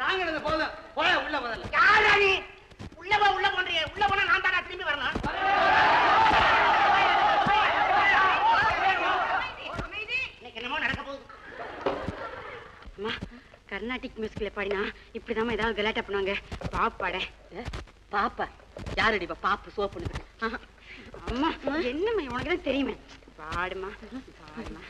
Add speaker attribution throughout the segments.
Speaker 1: தாங்கிறது போதும். போல உள்ள
Speaker 2: முதல்ல. யாரா நீ? உள்ள போ உள்ள போன்றிய நான் தானா திரும்பி வரணும். நடக்க போகுது.
Speaker 3: அம்மா கர்நாடிக் மியூசிக்ல பாடினா இப்படிதான் ஏதாவது விளையாட்ட பண்ணுவாங்க? பாப்பாட
Speaker 1: பாப்பா? யாருடி பாப்பு சோப்பு
Speaker 3: அம்மா என்னம்மா உனக்கு தான் தெரியுமே. பாடுமா பாடுமா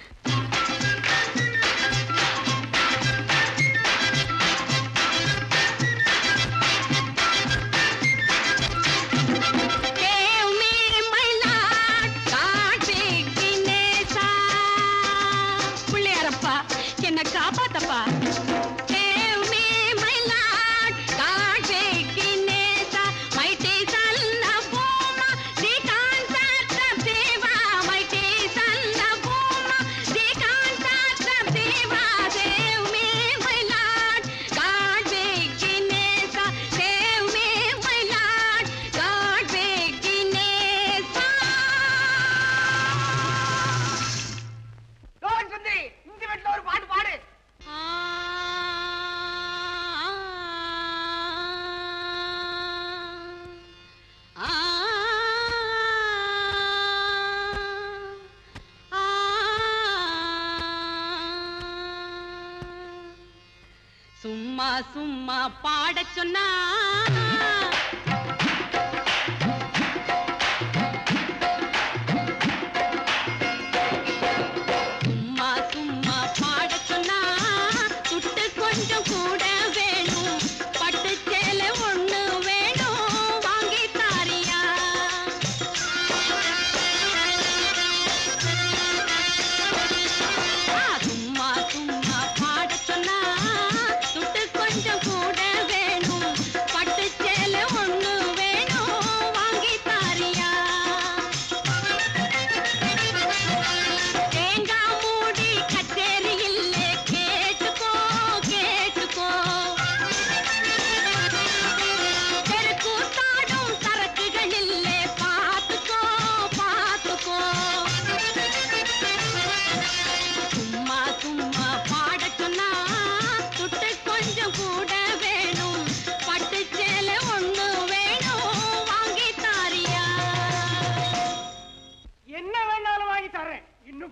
Speaker 4: சும்மா சும்மா பாட சொன்னா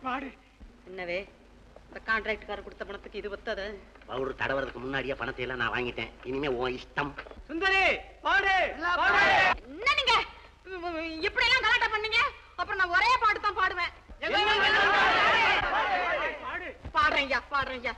Speaker 5: பாடு.
Speaker 1: என்னவே இந்த கான்ட்ராக்டுக்காரர் கொடுத்த
Speaker 6: பணத்துக்கு
Speaker 1: இது
Speaker 6: ஒத்தது?
Speaker 7: அவரு தடவறதுக்கு முன்னாடியே பணத்தை எல்லாம் நான் வாங்கிட்டேன். இனிமே உன் இஷ்டம். சுந்தரி
Speaker 5: பாடு.
Speaker 8: என்ன நீங்க? இப்படி எல்லாம் கலாட்டா பண்ணீங்க? அப்புறம் நான் ஒரே பாட்டு தான் பாடுவேன் பாடுறேன் ஐயா பாடுறேன் ஐயா.